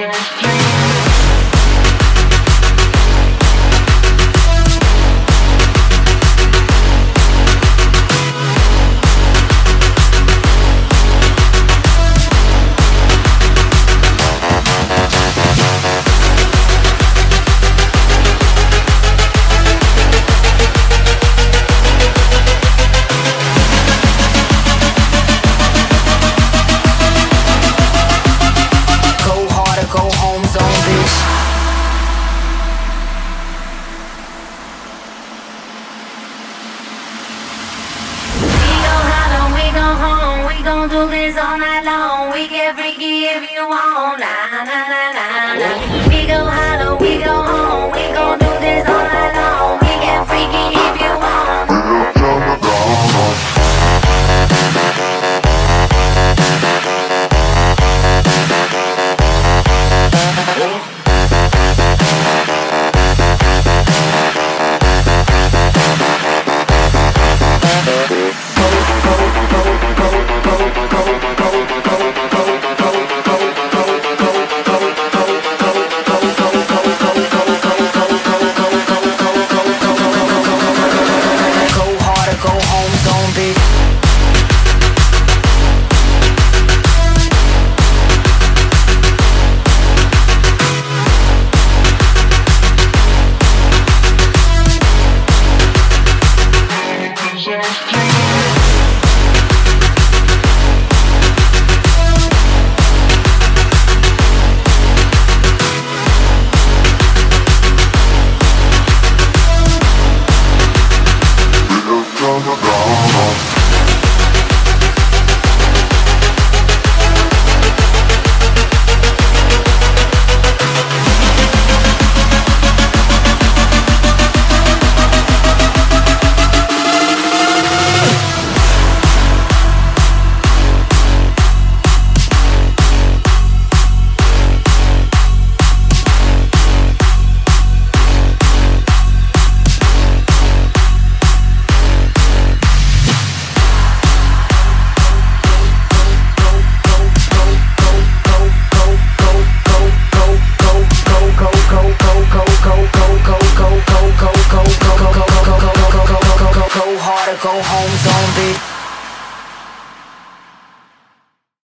Yeah. gon' do this all night long. We get freaky if you want. Na na na na na.